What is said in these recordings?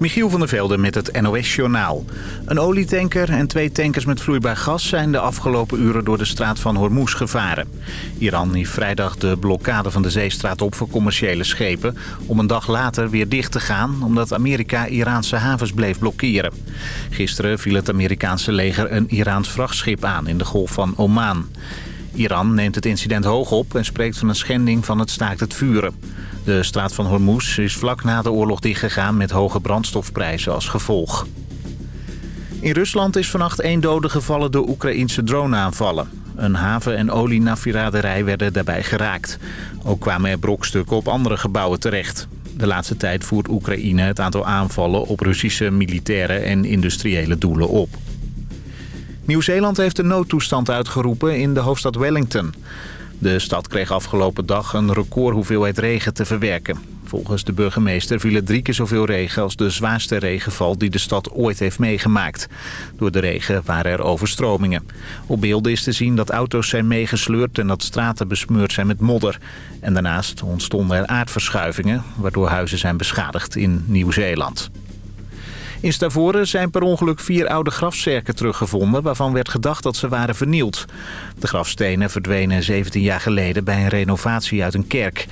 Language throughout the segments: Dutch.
Michiel van der Velde met het NOS-journaal. Een olietanker en twee tankers met vloeibaar gas zijn de afgelopen uren door de straat van Hormuz gevaren. Iran hief vrijdag de blokkade van de zeestraat op voor commerciële schepen... om een dag later weer dicht te gaan omdat Amerika Iraanse havens bleef blokkeren. Gisteren viel het Amerikaanse leger een Iraans vrachtschip aan in de golf van Oman. Iran neemt het incident hoog op en spreekt van een schending van het staakt het vuren. De straat van Hormuz is vlak na de oorlog dichtgegaan met hoge brandstofprijzen als gevolg. In Rusland is vannacht één dode gevallen door Oekraïnse droneaanvallen. Een haven- en olienafviraderij werden daarbij geraakt. Ook kwamen er brokstukken op andere gebouwen terecht. De laatste tijd voert Oekraïne het aantal aanvallen op Russische militaire en industriële doelen op. Nieuw-Zeeland heeft een noodtoestand uitgeroepen in de hoofdstad Wellington. De stad kreeg afgelopen dag een recordhoeveelheid regen te verwerken. Volgens de burgemeester viel er drie keer zoveel regen als de zwaarste regenval die de stad ooit heeft meegemaakt. Door de regen waren er overstromingen. Op beelden is te zien dat auto's zijn meegesleurd en dat straten besmeurd zijn met modder. En daarnaast ontstonden er aardverschuivingen waardoor huizen zijn beschadigd in Nieuw-Zeeland. In Stavoren zijn per ongeluk vier oude grafzerken teruggevonden... waarvan werd gedacht dat ze waren vernield. De grafstenen verdwenen 17 jaar geleden bij een renovatie uit een kerk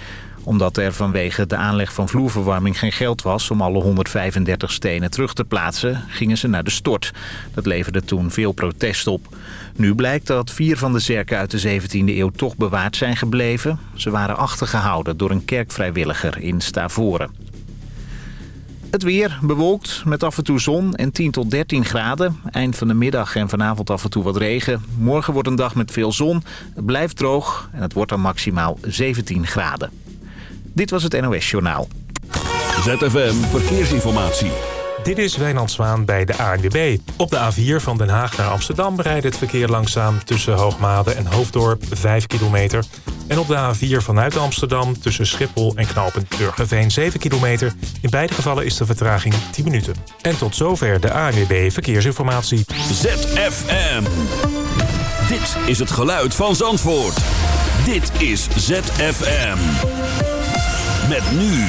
omdat er vanwege de aanleg van vloerverwarming geen geld was om alle 135 stenen terug te plaatsen, gingen ze naar de stort. Dat leverde toen veel protest op. Nu blijkt dat vier van de zerken uit de 17e eeuw toch bewaard zijn gebleven. Ze waren achtergehouden door een kerkvrijwilliger in Stavoren. Het weer bewolkt met af en toe zon en 10 tot 13 graden. Eind van de middag en vanavond af en toe wat regen. Morgen wordt een dag met veel zon. Het blijft droog en het wordt dan maximaal 17 graden. Dit was het NOS Journaal. ZFM Verkeersinformatie. Dit is Wijnand Zwaan bij de ANWB. Op de A4 van Den Haag naar Amsterdam rijdt het verkeer langzaam... tussen Hoogmade en Hoofddorp 5 kilometer. En op de A4 vanuit Amsterdam tussen Schiphol en knooppunt Burgerveen 7 kilometer. In beide gevallen is de vertraging 10 minuten. En tot zover de ANWB Verkeersinformatie. ZFM. Dit is het geluid van Zandvoort. Dit is ZFM. Met nu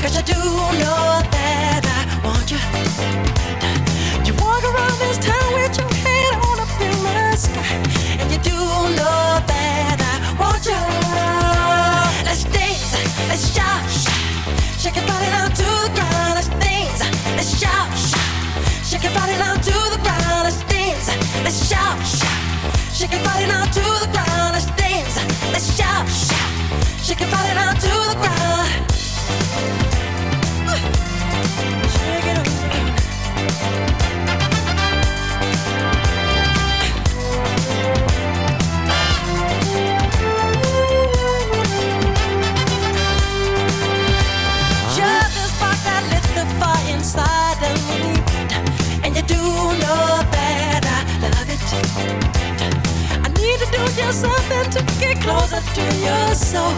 Cause I do know that your soul,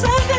To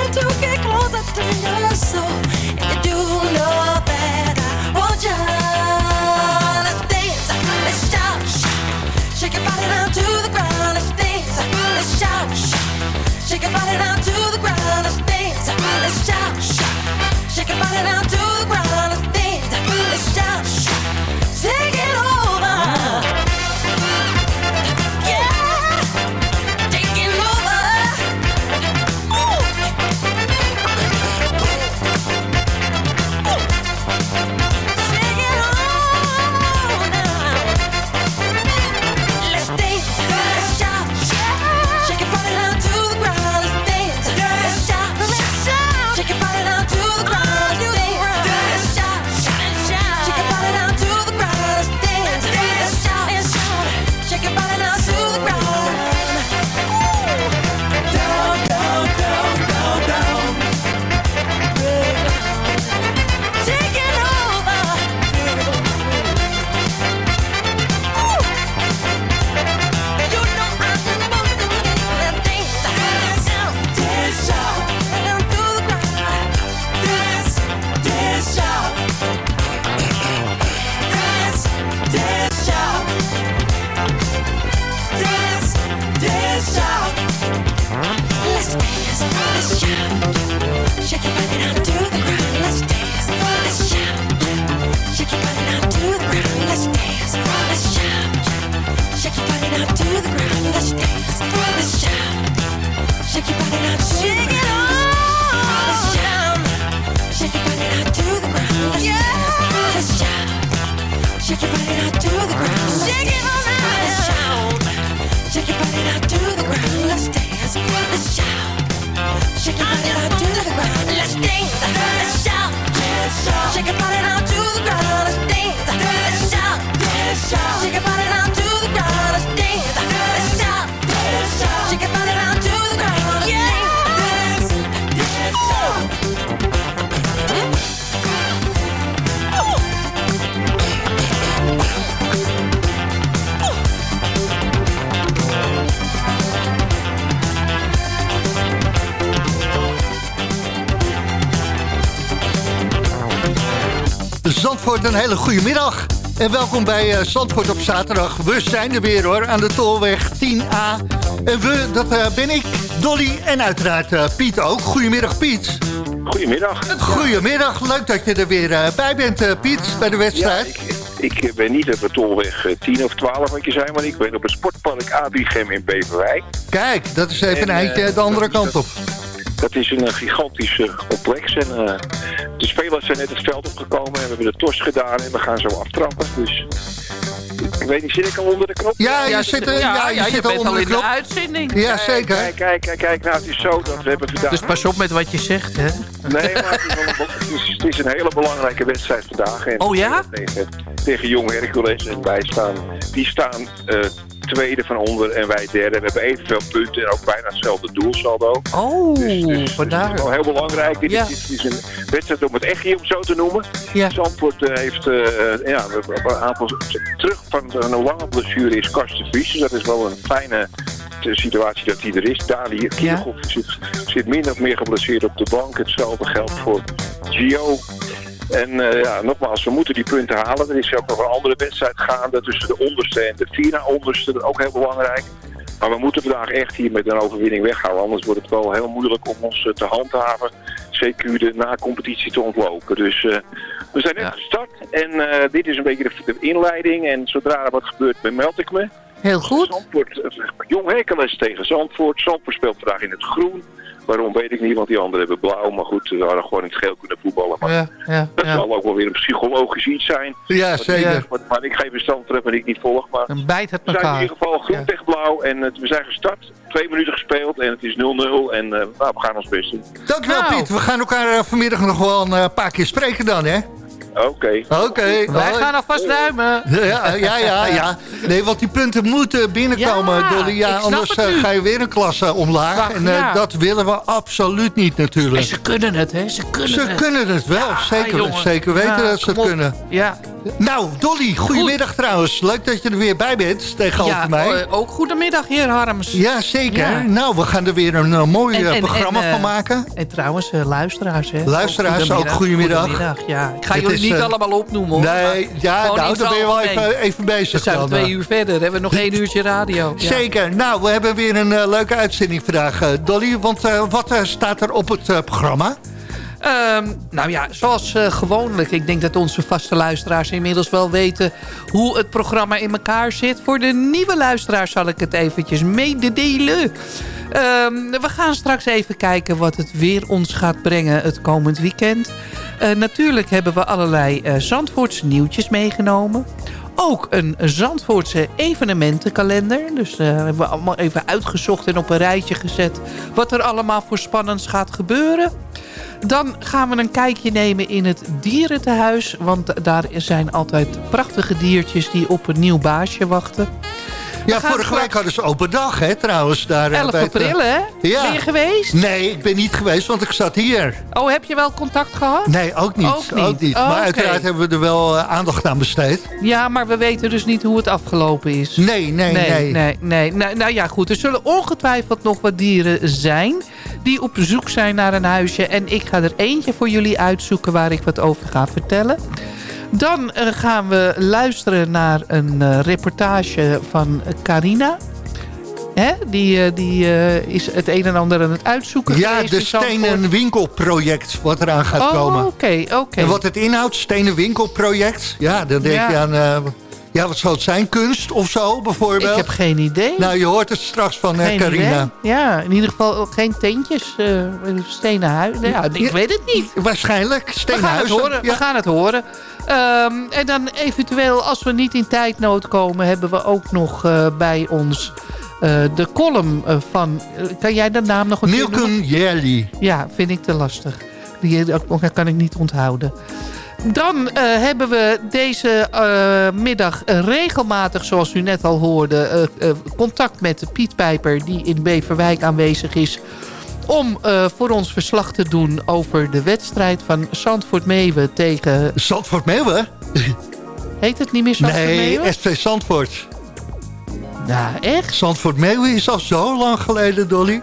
Zandvoort, een hele goede middag. En welkom bij eh, Zandvoort op zaterdag. We zijn er weer hoor, aan de Tolweg 10A. En we, dat eh, ben ik, Dolly en uiteraard eh, Piet ook. Goedemiddag Piet. Goedemiddag. Goedemiddag, leuk dat je er weer bij bent Piet, bij de Ja, wedstrijd. ik, ik ben niet op de tolweg eh, 10 of 12 wat je zei, maar ik ben op het sportpark Abigem in Beverwijk. Kijk, dat is even En, een eindje de andere dat- kant op. Dat is een gigantisch eh, complex en de spelers zijn net het veld opgekomen en we hebben de tos gedaan en we gaan zo aftrappen. Dus ik weet niet, zit ik al onder de knop? Ja, je zit, ja, je zit al onder de in de knop. uitzending. Ja, zeker. Kijk, kijk, kijk, kijk, nou het is zo dat we hebben vandaag... Dus pas op met wat je zegt, hè? Nee, maar het is, wel een, het, is, het hele belangrijke wedstrijd vandaag. En Oh ja? Tegen, tegen Jong Hercules. En wij staan, die staan eh, tweede van onder en wij derde. We hebben evenveel punten en ook bijna hetzelfde doelsaldo. Oh, Dus, dus, dus het is wel heel belangrijk. Dit, Ja. is, dit is een wedstrijd om het echt hier om zo te noemen. Ja. Zandvoort eh, heeft eh, ja, een aantal terug van een lange blessure is Karsten Vries. Dus dat is wel een fijne situatie dat hij er is. Dali Kierhoff zit, zit min of meer geblesseerd op de bank. Hetzelfde geldt voor Gio. En eh, ja, nogmaals, we moeten die punten halen. Er is ook nog een andere wedstrijd gaande tussen de onderste en de vier na onderste. Dat is ook heel belangrijk. Maar we moeten vandaag echt hier met een overwinning weghouden. Anders wordt het wel heel moeilijk om ons eh, te handhaven. CQ de na-competitie te ontlopen. Dus eh, we zijn net Ja. gestart. En eh, dit is een beetje de, de inleiding. En zodra er wat gebeurt, bemeld ik me. Heel goed. Zandvoort, Jong Hercules tegen Zandvoort. Zandvoort speelt vandaag in het groen. Waarom weet ik niet, want die anderen hebben blauw. Maar goed, ze hadden gewoon in het geel kunnen voetballen. Maar Ja, ja, dat ja. zal ook wel weer een psychologisch iets zijn. Ja, zeker. Maar, maar ik geef een stand terug, maar ik niet volg. Maar Dan bijt het we zijn in ieder geval groen Ja. tegen blauw. En eh, we zijn gestart. Twee minuten gespeeld en het is 0-0. En eh, nou, we gaan ons best doen. Dankjewel Nou. Piet. We gaan elkaar eh, vanmiddag nog wel een eh, paar keer spreken dan, hè? Oké. Oké. Wij hoi. gaan alvast ruimen. Ja, ja, ja, ja. Nee, want die punten moeten binnenkomen, Ja, Dolly. Ja, anders eh, ga je weer een klasse omlaag. Wacht, en eh, ja. dat willen we absoluut niet En natuurlijk. ze kunnen het, hè? Ze kunnen Ze het. kunnen het wel, Ja, zeker, zeker weten Ja, dat ze het op. kunnen. Ja, Nou, Dolly, goedemiddag trouwens. Leuk dat je er weer bij bent, tegenover ja mij. ook goedemiddag, heer Harms. Ja, zeker. Ja. Nou, we gaan er weer een eh, mooi En- en- programma en, van maken. En trouwens, luisteraars, hè? Luisteraars, ook goedemiddag. Goedemiddag, ja. Ik ga Het jullie niet allemaal opnoemen, hoor. Nee, ja, nou, dan ben je wel even, even bezig. We zijn dan, twee eh. uur verder, hebben we nog één uurtje radio. Ja. Zeker. Nou, we hebben weer een eh, leuke uitzending vandaag, eh, Dolly. Want wat staat er op het programma? Ehm, nou ja, zoals gewoonlijk. Ik denk dat onze vaste luisteraars inmiddels wel weten hoe het programma in elkaar zit. Voor de nieuwe luisteraars zal ik het eventjes mededelen. Ehm, we gaan straks even kijken wat het weer ons gaat brengen het komend weekend. Eh, natuurlijk hebben we allerlei eh Zandvoortse nieuwtjes meegenomen. Ook een Zandvoortse evenementenkalender. Dus eh, hebben we allemaal even uitgezocht en op een rijtje gezet... wat er allemaal voor spannends gaat gebeuren. Dan gaan we een kijkje nemen in het dierentehuis. Want daar zijn altijd prachtige diertjes die op een nieuw baasje wachten. Ja, vorige straks- week hadden ze open dag, hè, trouwens. Daar, eh, 11 bij het, eh, april, hè? ja. Ben je geweest? Nee, ik ben niet geweest, want ik zat hier. Oh, heb je wel contact gehad? Nee, ook niet. Ook niet. Oh, maar oké. uiteraard hebben we er wel eh, aandacht aan besteed. Ja, maar we weten dus niet hoe het afgelopen is. Nee, nee, nee. nee, nee, nee. Nou, nou ja, goed. Er zullen ongetwijfeld nog wat dieren zijn... die op zoek zijn naar een huisje. En ik ga er eentje voor jullie uitzoeken... waar ik wat over ga vertellen. Dan eh, gaan we luisteren naar een eh, reportage van Carina. Hè? Die, eh, die is het een en ander aan het uitzoeken Ja, geweest de in Zandvoort. stenen winkelproject wat eraan gaat Oh, komen. oké, oké. En wat het inhoudt, stenen winkelproject. Ja, dan denk Ja. je aan... ja, wat zal het zijn? Kunst of zo, bijvoorbeeld? Ik heb geen idee. Nou, je hoort het straks van Carina. idee. Ja, in ieder geval geen tentjes, eh, stenen huis. Ja, ik Ja. weet het niet. Waarschijnlijk, We stenen gaan het huizen. horen. Ja. We gaan het horen. Ehm, en dan eventueel, als we niet in tijdnood komen... hebben we ook nog eh, bij ons eh, de column van... kan jij de naam nog een keer noemen? Milken Jelly. Ja, vind ik te lastig. Die dat kan ik niet onthouden. Dan eh, hebben we deze eh, middag regelmatig, zoals u net al hoorde... eh, contact met Piet Pijper, die in Beverwijk aanwezig is... om voor ons verslag te doen over de wedstrijd van Zandvoort-Meeuwen tegen... Zandvoort Meeuwen? Heet het niet meer Zandvoort-Meeuwen? Nee, SV Zandvoort. Ja, echt? Zandvoort Meeuwen is al zo lang geleden, Dolly.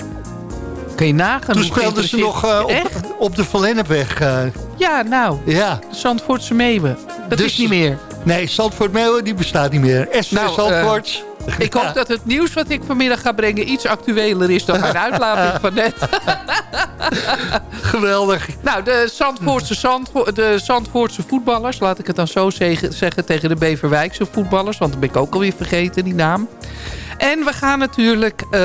Kun je nagaan Toen speelden ze nog eh, op, op de Verlennepweg. eh, Ja, nou, ja. Zandvoortse Meeuwen. Dat Dus- is niet meer. Nee, Zandvoort Meeuwen die bestaat niet meer. SV Nou, Zandvoort. Ik hoop dat het nieuws wat ik vanmiddag ga brengen iets actueler is dan mijn uitlating van net. Geweldig. Nou, de Zandvoortse, Zandvo de Zandvoortse voetballers, laat ik het dan zo zeggen, zeggen tegen de Beverwijkse voetballers, want dat ben ik ook alweer vergeten, die naam. En we gaan natuurlijk eh,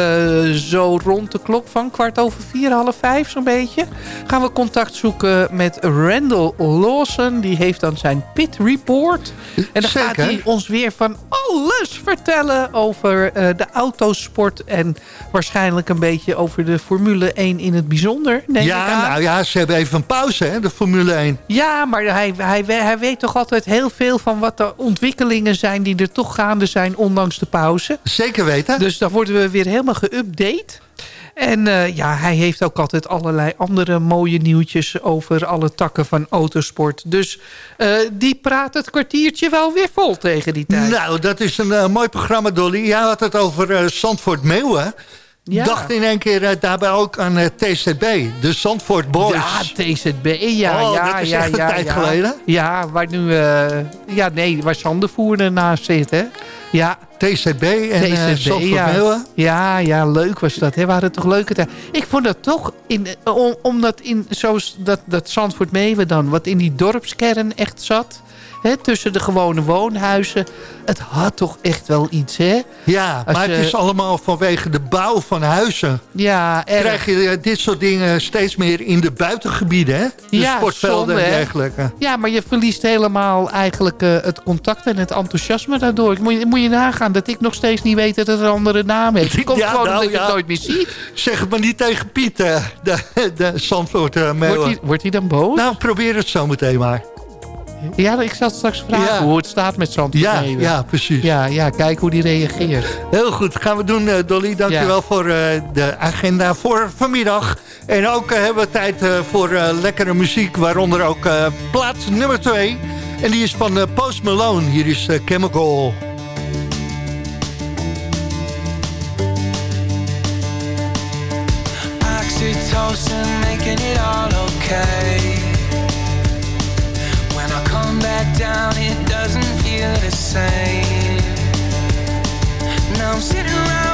zo rond de klok van kwart over vier, half vijf zo'n beetje... gaan we contact zoeken met Randall Lawson. Die heeft dan zijn pit report. En dan gaat hij ons weer van alles vertellen over eh, de autosport... en waarschijnlijk een beetje over de Formule 1 in het bijzonder. ik Ja, aan. nou ja, ze hebben even een pauze, hè, de Formule 1. Ja, maar hij, hij, hij weet toch altijd heel veel van wat de ontwikkelingen zijn... die er toch gaande zijn, ondanks de pauze. Zeker weten. Dus dan worden we weer helemaal geüpdate. En eh, ja, hij heeft ook altijd allerlei andere mooie nieuwtjes... over alle takken van autosport. Dus eh, die praat het kwartiertje wel weer vol tegen die tijd. Nou, dat is een eh, mooi programma, Dolly. Jij had het over eh, Zandvoort Meeuwen. Ja. Dacht in één keer daarbij ook aan TZB, de Zandvoort Boys. Ja, TZB, ja, Oh, ja, dat is ja, echt een ja, tijd ja. geleden. Ja, waar nu, ja, nee, waar Sander Voer naast zit, hè? Ja, TCB en eh TCB, Zandvoort ja. Meeuwen. Ja, ja, leuk was dat. Hè? Waren toch leuke tijd. Ik vond dat toch, in, eh, om, omdat in zoals dat, dat Zandvoort Meeuwen dan, wat in die dorpskern echt zat. Hè, tussen de gewone woonhuizen. Het had toch echt wel iets, hè? Ja, Als maar je- het is allemaal vanwege de bouw van huizen. Ja, erg. Krijg je eh, dit soort dingen steeds meer in de buitengebieden, hè? De Ja, sportvelden en dergelijke. Ja, maar je verliest helemaal eigenlijk het contact en het enthousiasme daardoor. Moet je, moet je nagaan dat ik nog steeds niet weet dat het een andere naam heeft. Het komt Ja, gewoon nou, omdat je het nooit meer ziet. Zeg het maar niet tegen Piet, eh, de, de Zandvoort eh. Wordt hij, wordt hij dan boos? Nou, probeer het zo meteen maar. ja, ik zal straks vragen Ja. hoe het staat met Zandvoort Ja, Meeuwen. ja, precies. Ja, ja, kijk hoe die reageert. Heel goed, gaan we doen, eh, Dolly. Dankjewel Ja. voor de agenda voor vanmiddag. En ook hebben we tijd voor lekkere muziek, waaronder ook plaats nummer 2. En die is van Post Malone. Hier is eh, Chemical. Oxytocin making it all okay. When I come back down, it doesn't feel the same. Now I'm sitting around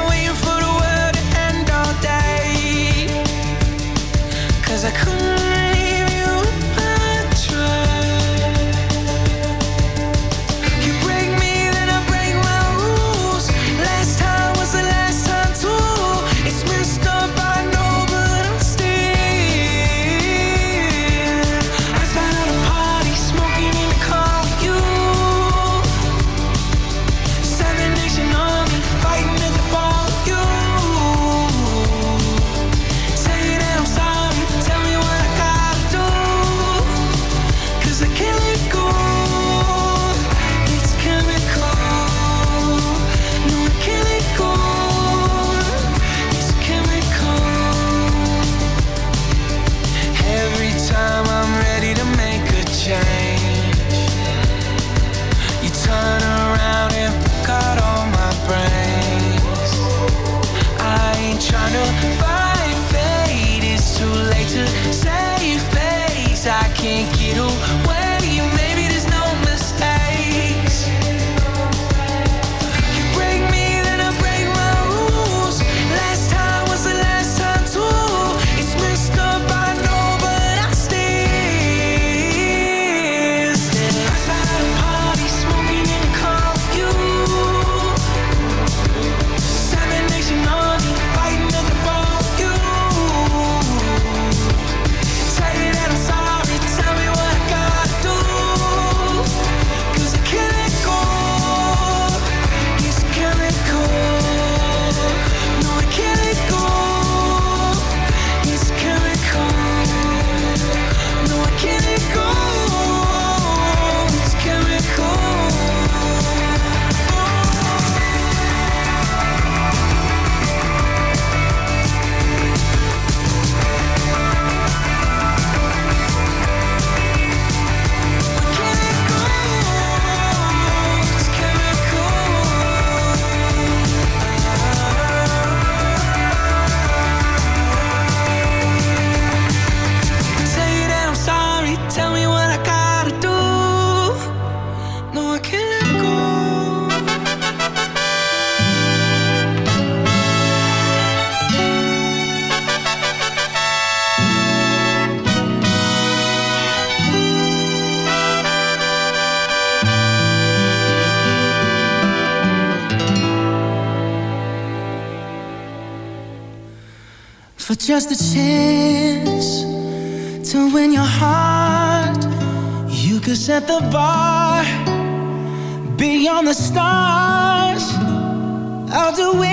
just a chance to win your heart, you could set the bar beyond the stars. I'll do anything,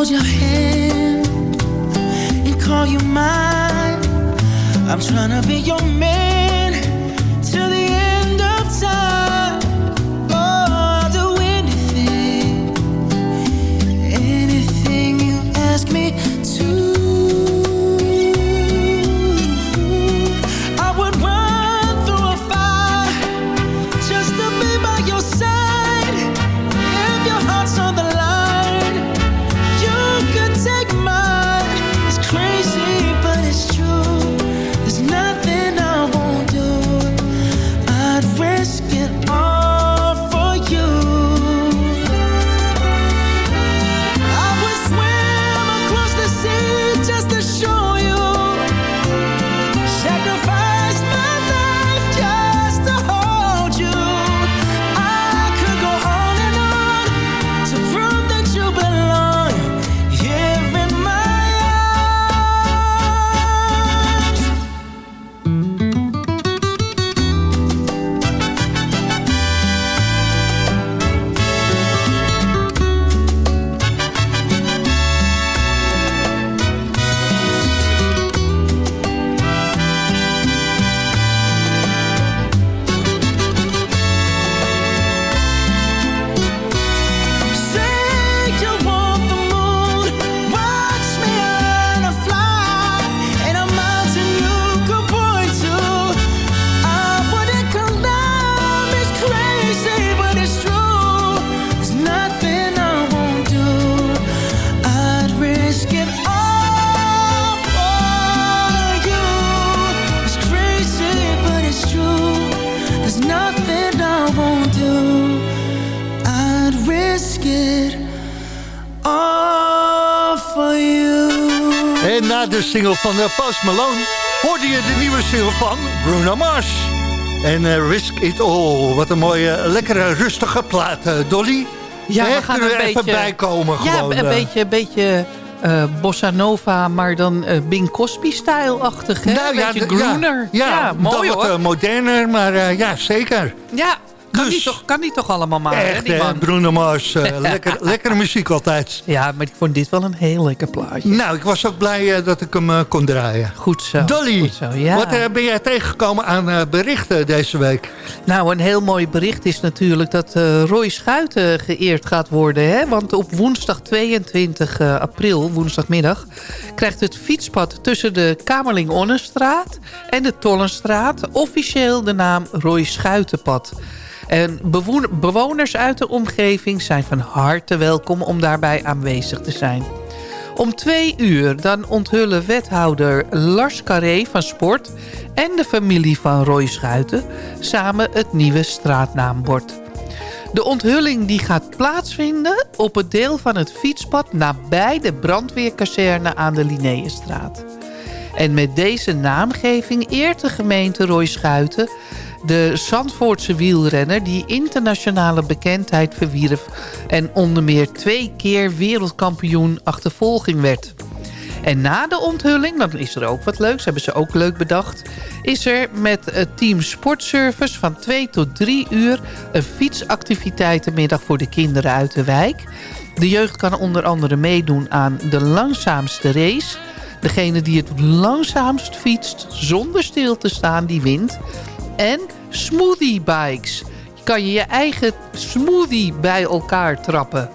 hold your hand and call you mine. I'm trying to be your man van uh, Post Malone hoorde je de nieuwe single van Bruno Mars. En uh, Risk It All. Wat een mooie, lekkere, rustige plaat, Dolly. Ja, we gaan er een even beetje, bij komen ja, gewoon. een beetje, een beetje uh, bossa nova, maar dan uh, Bing Cosby-stijlachtig. hè? Nou, ja, beetje groener. Ja, Ja, ja, mooi dan wat hoor. uh, moderner, maar ja, zeker. ja, kan, Dus- die toch, kan die toch allemaal maar, hè, Echt, die hè, man? Bruno Mars. uh, lekker, lekkere muziek altijd. Ja, maar ik vond dit wel een heel lekker plaatje. Nou, ik was ook blij uh, dat ik hem uh, kon draaien. Goed zo. Dolly, goed zo, ja. wat ben jij tegengekomen aan berichten deze week? Nou, een heel mooi bericht is natuurlijk dat eh, Roy Schuiten geëerd gaat worden. Hè? Want op woensdag 22 eh, april, woensdagmiddag... krijgt het fietspad tussen de Kamerling-Onnenstraat en de Tollenstraat... officieel de naam Roy Schuitenpad. En bewoners uit de omgeving zijn van harte welkom om daarbij aanwezig te zijn. Om twee uur dan onthullen wethouder Lars Carré van Sport... en de familie van Roy Schuiten samen het nieuwe straatnaambord. De onthulling die gaat plaatsvinden op het deel van het fietspad... nabij de brandweerkazerne aan de Linnaeusstraat. En met deze naamgeving eert de gemeente Roy Schuiten... de Zandvoortse wielrenner die internationale bekendheid verwierf... en onder meer twee keer wereldkampioen achtervolging werd. En na de onthulling, dan is er ook wat leuks, hebben ze ook leuk bedacht... is er met het team Sportservice van 2 tot 3 uur... een fietsactiviteitenmiddag voor de kinderen uit de wijk. De jeugd kan onder andere meedoen aan de langzaamste race... Degene die het langzaamst fietst zonder stil te staan, die wint. En smoothie bikes. Je kan je je eigen smoothie bij elkaar trappen.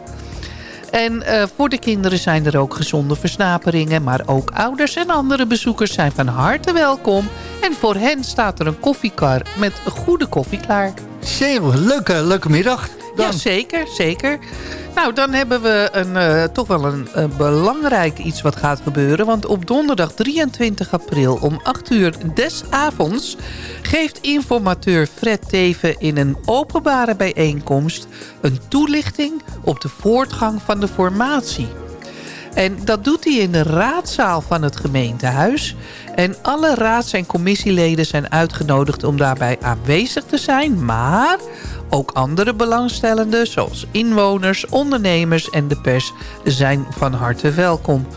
En eh, voor de kinderen zijn er ook gezonde versnaperingen. Maar ook ouders en andere bezoekers zijn van harte welkom. En voor hen staat er een koffiekar met goede koffie klaar. Zeer leuke, leuke middag. Dan. Ja, zeker, zeker. Nou, dan hebben we een, eh, toch wel een eh, belangrijk iets wat gaat gebeuren. Want op donderdag 23 april om 8 uur des avonds... geeft informateur Fred Teven in een openbare bijeenkomst... een toelichting op de voortgang van de formatie. En dat doet hij in de raadzaal van het gemeentehuis. En alle raads- en commissieleden zijn uitgenodigd om daarbij aanwezig te zijn. Maar ook andere belangstellenden, zoals inwoners, ondernemers en de pers, zijn van harte welkom.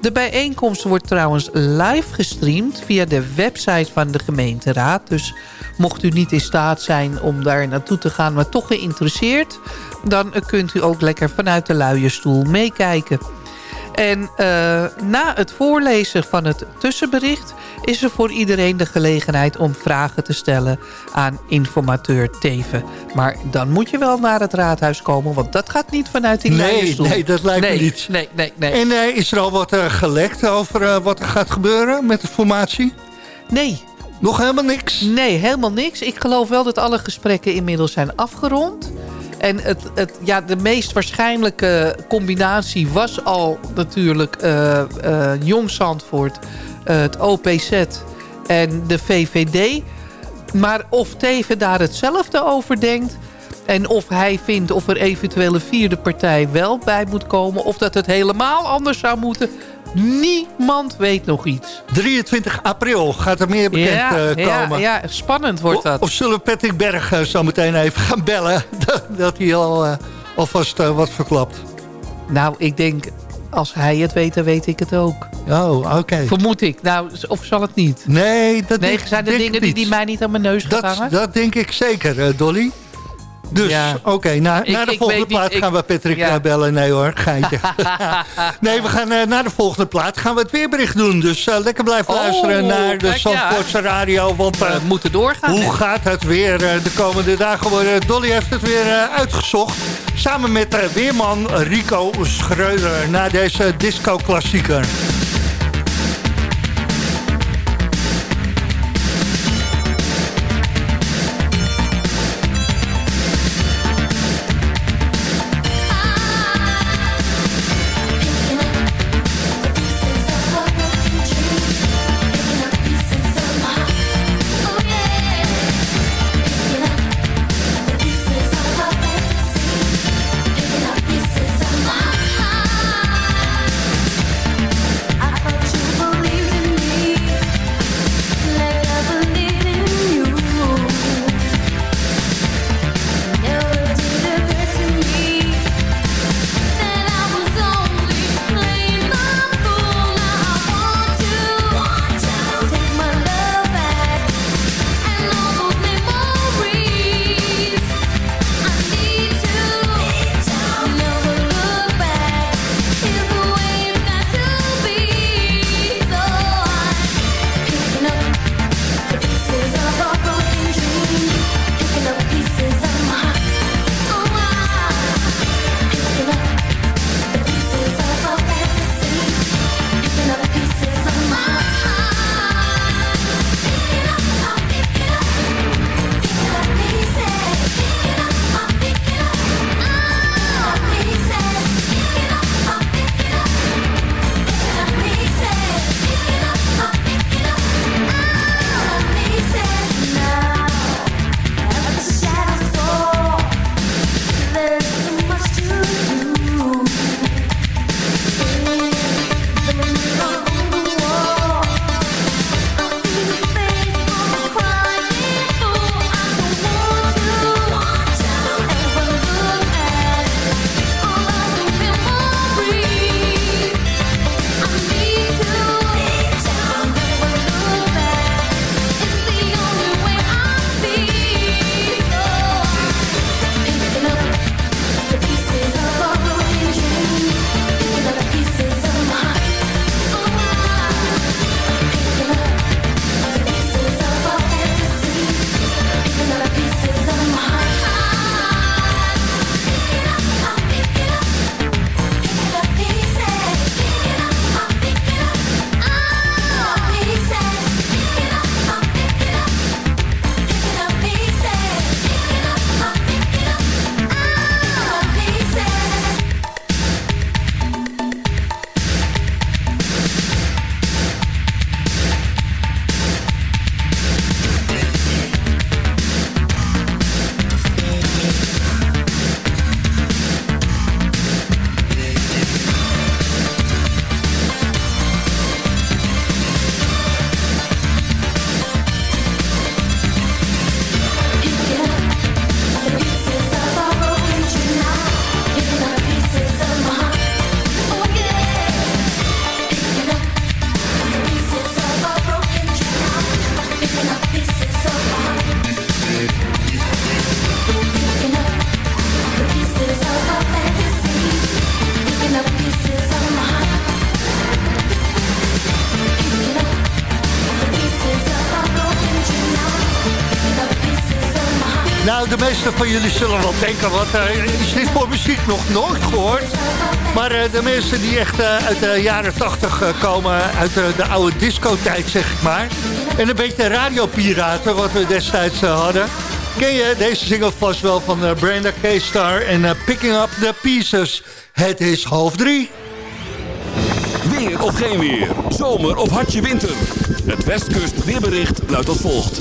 De bijeenkomst wordt trouwens live gestreamd via de website van de gemeenteraad. Dus mocht u niet in staat zijn om daar naartoe te gaan, maar toch geïnteresseerd... dan kunt u ook lekker vanuit de luie stoel meekijken. En eh, na het voorlezen van het tussenbericht... is er voor iedereen de gelegenheid om vragen te stellen aan informateur Teven. Maar dan moet je wel naar het raadhuis komen... want dat gaat niet vanuit die Nee, nee, dat lijkt me niet. Nee, nee, nee. En uh, is er al wat uh, gelekt over wat er gaat gebeuren met de formatie? Nee. Nog helemaal niks? Nee, helemaal niks. Ik geloof wel dat alle gesprekken inmiddels zijn afgerond. En het, het, ja, de meest waarschijnlijke combinatie was al natuurlijk uh, uh, Jong Zandvoort, uh, het OPZ en de VVD. Maar of Teven daar hetzelfde over denkt... en of hij vindt of er eventueel een vierde partij wel bij moet komen... of dat het helemaal anders zou moeten... Niemand weet nog iets. 23 april gaat er meer bekend ja, uh, komen. Ja, ja, spannend wordt dat. Of, zullen Patrick Berg uh, zo meteen even gaan bellen... dat, dat hij al, uh, alvast wat verklapt? Nou, ik denk, als hij het weet, dan weet ik het ook. Oh, oké. Okay. Vermoed ik. Nou, of zal het niet? Nee, dat nee, denk, zijn er dingen die, die mij niet aan mijn neus dat, gaan hangen? Dat denk ik zeker, Dolly. Dus, ja. oké, okay, na, naar de volgende plaat niet, gaan ik, we Patrick ja. bellen. Nee hoor, geintje. nee, we gaan uh, naar de volgende plaat gaan we het weerbericht doen. Dus uh, lekker blijven oh, luisteren naar de Zandvoortse radio. Want we moeten doorgaan. Hoe gaat het weer de komende dagen worden? Dolly heeft het weer uitgezocht. Samen met weerman Rico Schreuder. Naar deze disco-klassieker. Nou, de meeste van jullie zullen wel denken, wat uh, is dit voor muziek nog nooit gehoord? Maar uh, de mensen die echt uh, uit de jaren 80 komen, uit de oude discotijd zeg ik maar. En een beetje radiopiraten, wat we destijds hadden. Ken je deze single vast wel van Brenda K-Star en Picking Up The Pieces. Het is half drie. Weer of geen weer, zomer of hartje winter. Het Westkust weerbericht luidt als volgt.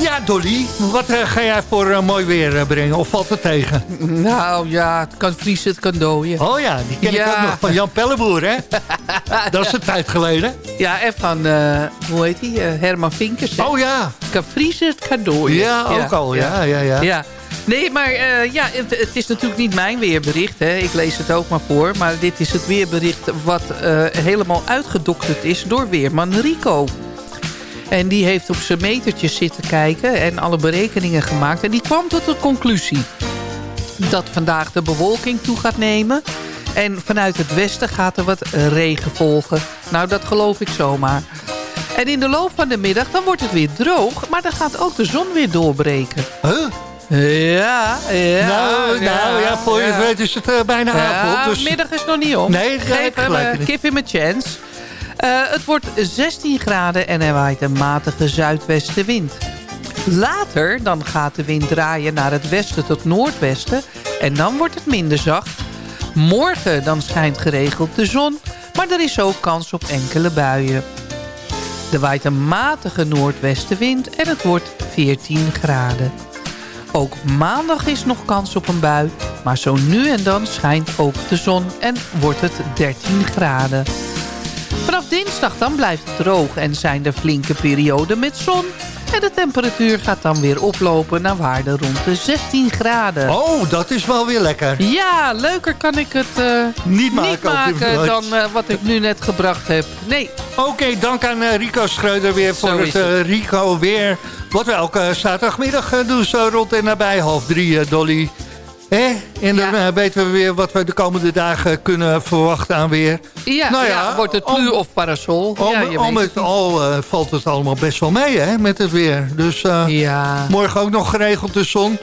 Ja, Dolly, wat uh, ga jij voor uh, mooi weer uh, brengen? Of valt het tegen? Nou ja, het kan vriezen, het kan dooien. Oh ja, die ken ja. ik ook nog van Jan Pelleboer, hè? Dat is een tijd geleden. Ja, en van, hoe heet die? Herman Vinkers. Hè? Oh ja. Het kan vriezen, het kan dooien. Ja, ook al, ja, ja, ja. ja. Nee, maar ja, het, het, is natuurlijk niet mijn weerbericht. Hè. Ik lees het ook maar voor. Maar dit is het weerbericht wat helemaal uitgedokterd is door weerman Rico. En die heeft op zijn metertjes zitten kijken en alle berekeningen gemaakt. En die kwam tot de conclusie dat vandaag de bewolking toe gaat nemen. En vanuit het westen gaat er wat regen volgen. Nou, dat geloof ik zomaar. En in de loop van de middag, dan wordt het weer droog. Maar dan gaat ook de zon weer doorbreken. Huh? Ja, ja. Nou, nou ja, voor je ja. weet is het uh, bijna avond. Dus... middag is nog niet om. Nee, Geef hem, uh, give him a chance. Uh, het wordt 16 graden en er waait een matige zuidwestenwind. Later dan gaat de wind draaien naar het westen tot noordwesten. En dan wordt het minder zacht. Morgen dan schijnt geregeld de zon. Maar er is ook kans op enkele buien. Er waait een matige noordwestenwind en het wordt 14 graden. Ook maandag is nog kans op een bui. Maar zo nu en dan schijnt ook de zon en wordt het 13 graden. Vanaf dinsdag dan blijft het droog en zijn er flinke perioden met zon. En de temperatuur gaat dan weer oplopen naar waarde rond de 16 graden. Oh, dat is wel weer lekker. Ja, leuker kan ik het uh, niet maken, niet maken dan uh, wat ik nu net gebracht heb. Nee. Oké, okay, dank aan uh, Rico Schreuder weer voor Zo het, het. Rico weer. Wat we elke zaterdagmiddag doen, zo rond en nabij half drie, Dolly. Eh? En dan ja. weten we weer wat we de komende dagen kunnen verwachten aan weer. Ja, nou ja, ja wordt het plu of parasol. Om, ja, je om het al uh, valt het allemaal best wel mee hè, met het weer. Dus uh, ja. morgen ook nog geregeld de zon.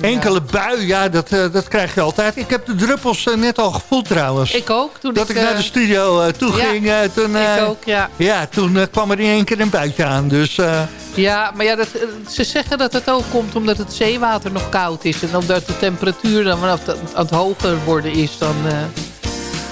Enkele bui, ja, dat, uh, dat krijg je altijd. Ik heb de druppels uh, net al gevoeld trouwens. Ik ook. Toen dat ik, naar de studio uh, toe ja, ging. toen, ik ook, ja. Ja, toen kwam er in één keer een buitje aan. Dus, ja, maar ja, dat, ze zeggen dat het ook komt omdat het zeewater nog koud is. En omdat de temperatuur dan vanaf het, aan het hoger worden is, dan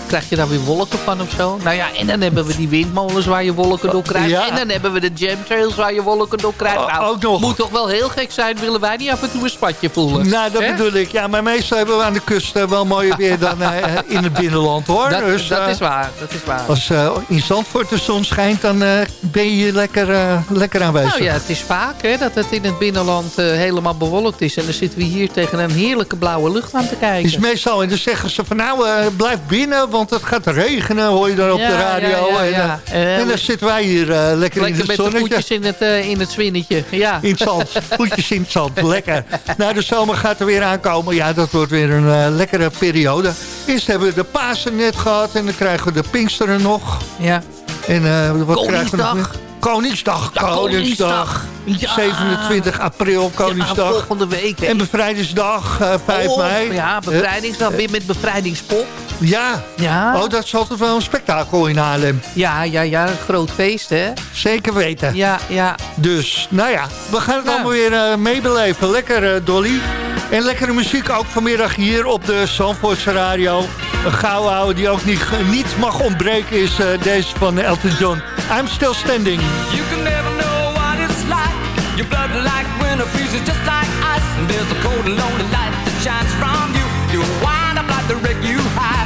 krijg je daar weer wolken van of zo. Nou ja, en dan hebben we die windmolens waar je wolken door krijgt. Ja. En dan hebben we de jamtrails waar je wolken door krijgt. Nou, ook nog. moet toch wel heel gek zijn, willen wij niet af en toe een spatje voelen. Nou, dat bedoel ik. Ja, maar meestal hebben we aan de kust uh, wel mooier weer dan uh, in het binnenland, hoor. Dat, dus, dat uh, is waar, dat is waar. Als in Zandvoort de zon schijnt, dan ben je lekker, lekker aanwezig. Nou ja, het is vaak hè, dat het in het binnenland helemaal bewolkt is. En dan zitten we hier tegen een heerlijke blauwe lucht aan te kijken. is meestal, en dan zeggen ze van nou, blijf binnen, want het gaat regenen, hoor je dan op ja, de radio. Ja, ja, ja. En, uh, en, dan zitten wij hier uh, lekker, lekker in het met zonnetje. de voetjes in het, uh, in het zwinnetje. Ja. In het zand, voetjes in het zand, lekker. Nou, de zomer gaat er weer aankomen. Ja, dat wordt weer een lekkere periode. Eerst hebben we de Pasen net gehad en dan krijgen we de Pinksteren nog. Ja. En wat krijgen we nog meer? Koningsdag, ja, Koningsdag. Ja. 27 april, Koningsdag. Ja, volgende week. Hè. En Bevrijdingsdag, uh, 5 oh, mei. Ja, Bevrijdingsdag, weer met bevrijdingspop. Ja. ja. Oh, dat is altijd wel een spektakel in Haarlem. Ja, ja, ja, een groot feest, hè? Zeker weten. Ja, ja. Dus, nou ja, we gaan het Ja. allemaal weer uh, meebeleven. Lekker, uh, Dolly. En lekkere muziek ook vanmiddag hier op de Zandvoortse Radio. Een gouden ouwe die ook niet, niet mag ontbreken is uh, deze van Elton John. I'm Still Standing. You can never know what it's like. Your blood like winter freezes just like ice. And there's a cold and lonely light that shines from you. You wind up like the wreck you hide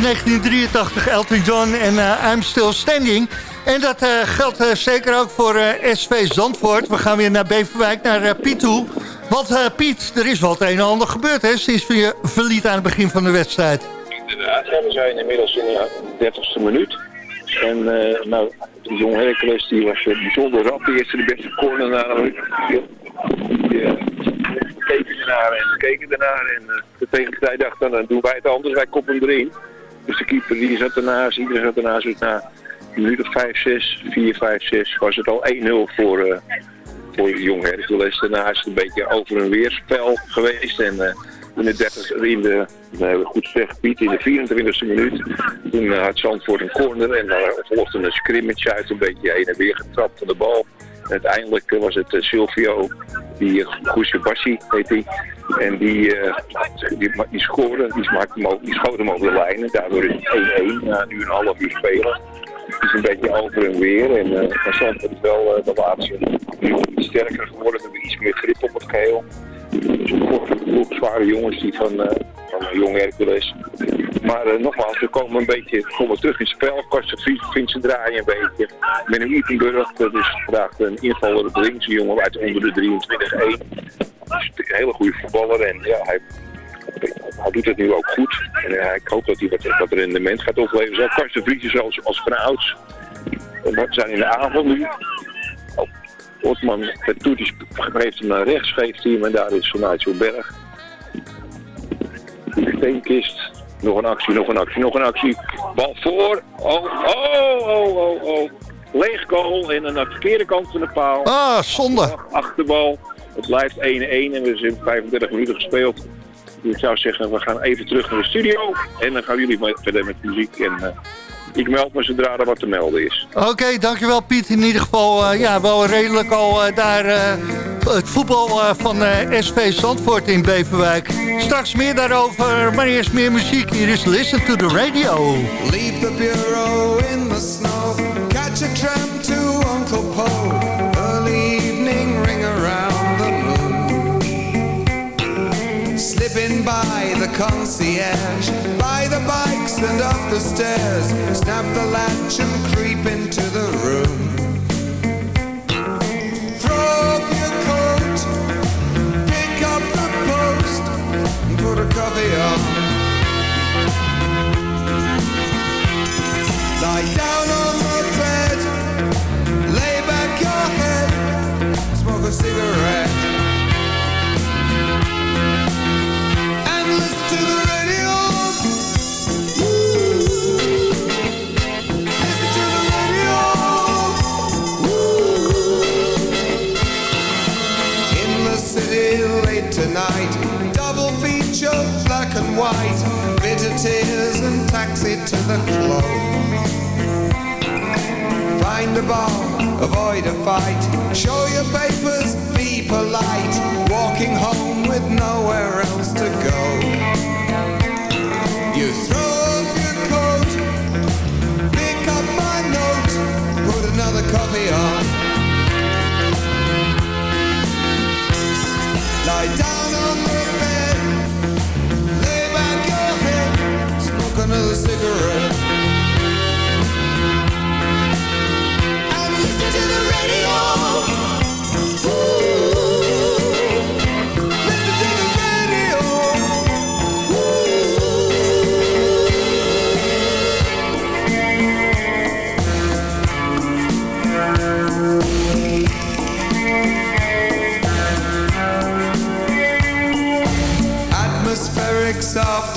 1983, Elton John en eh, I'm Still Standing. En dat eh, geldt eh, zeker ook voor SV Zandvoort. We gaan weer naar Beverwijk, naar Piet toe. Want Piet, er is het een en ander gebeurd hè, sinds je verliet aan het begin van de wedstrijd. Inderdaad, we zijn inmiddels in de 30ste minuut. En nou, de jong Hercules die was bijzonder rap. Die eerste de beste corner namelijk. Die, die, we keken ernaar en keken ernaar. En de tegenpartij dacht dan, doen wij het anders, wij koppen erin. Dus de keeper die zat ernaast, iedereen zat ernaast. Dus na een minuut of 5, 6, 4, 5, 6 was het al 1-0 voor, eh voor jong Hercules. Daarna is het een beetje over en weer spel geweest. En eh, in de 30 in de, nou, goed zeg Piet, in de 24e minuut. Toen eh, had Zandvoort een corner en daar volgde een scrimmage uit. Een beetje heen en weer getrapt van de bal. Uiteindelijk was het Silvio, die uh, Goesje Bassi heet hij. En die, eh, die, die scoorde, die, maakte hem die schoot hem over de lijn. En daardoor is het 1-1 na nu een half uur spelen. Het is een beetje over en weer. En uh, is wel de laatste nu sterker geworden. We iets meer grip op het geheel. Dus zware jongens die van, uh, van Jong Hercules. Maar uh, nogmaals, we komen een beetje komen terug in spel. Kosten vindt ze draaien een beetje. Met een dat is vandaag een invaller op links. Een jongen uit onder de 23-1. Een hele goede voetballer en ja, hij hij doet het nu ook goed. En uh, ik hoop dat hij wat, wat rendement gaat opleveren. Zo Karsten Vries is als, als van ouds. We zijn in de avond nu. Otman Vertoetis geeft hem naar rechts, geeft hij hem. En daar is Sonaatio Berg. Steenkist. Nog een actie, nog een actie, nog een actie. Bal voor. Oh, oh, oh, oh, oh. Leeg goal en aan de verkeerde kant van de paal. Ah, zonde. Achterbal. Het blijft 1-1 en we zijn 35 minuten gespeeld. Ik zou zeggen, we gaan even terug naar de studio. En dan gaan jullie verder met muziek. En uh, ik meld me zodra er wat te melden is. Oké, okay, dankjewel Piet. In ieder geval uh, ja, wel redelijk al uh, daar het voetbal van SV Zandvoort in Beverwijk. Straks meer daarover, maar eerst meer muziek. Hier is Listen to the Radio. Leave the bureau in the snow. Catch a tram concierge. By the bikes and up the stairs. Snap the latch and creep into the room. Throw off your coat. Pick up the post. And put a coffee on. Lie down on the bed, lay back your head, smoke a cigarette, taxi to the club. Find a bar, avoid a fight Show your papers, be polite. Walking home with nowhere else to go. You throw off your coat, pick up my note, put another coffee on. Lie down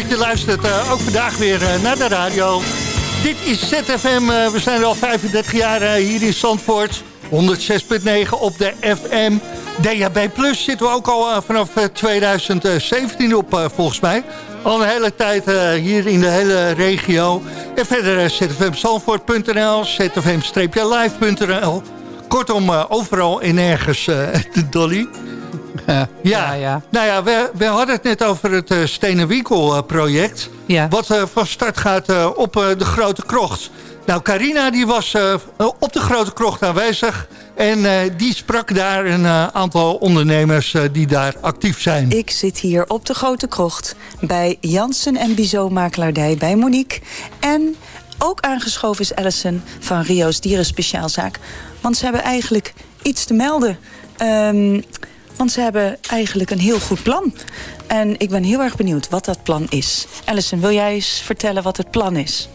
dat je luistert, eh, ook vandaag weer eh, naar de radio. Dit is ZFM, eh, we zijn al 35 jaar hier in Zandvoort. 106.9 op de FM. DHB Plus zitten we ook al vanaf eh, 2017 op, volgens mij. Al een hele tijd hier in de hele regio. En verder zfmzandvoort.nl, zfm-live.nl. Kortom, overal en nergens, eh, Dolly. Ja, Ja, ja. nou ja, we, we hadden het net over het uh, Stenen Winkel eh, project. Ja. Wat eh, van start gaat op eh, de Grote Krocht. Nou, Carina die was eh, op de Grote Krocht aanwezig. En eh, die sprak daar een aantal ondernemers eh, die daar actief zijn. Ik zit hier op de Grote Krocht bij Jansen en Bizot Makelaardij bij Monique. En ook aangeschoven is Allison van Rio's Dieren Speciaalzaak. Want ze hebben eigenlijk iets te melden. Ehm, want ze hebben eigenlijk een heel goed plan. En ik ben heel erg benieuwd wat dat plan is. Allison, wil jij eens vertellen wat het plan is?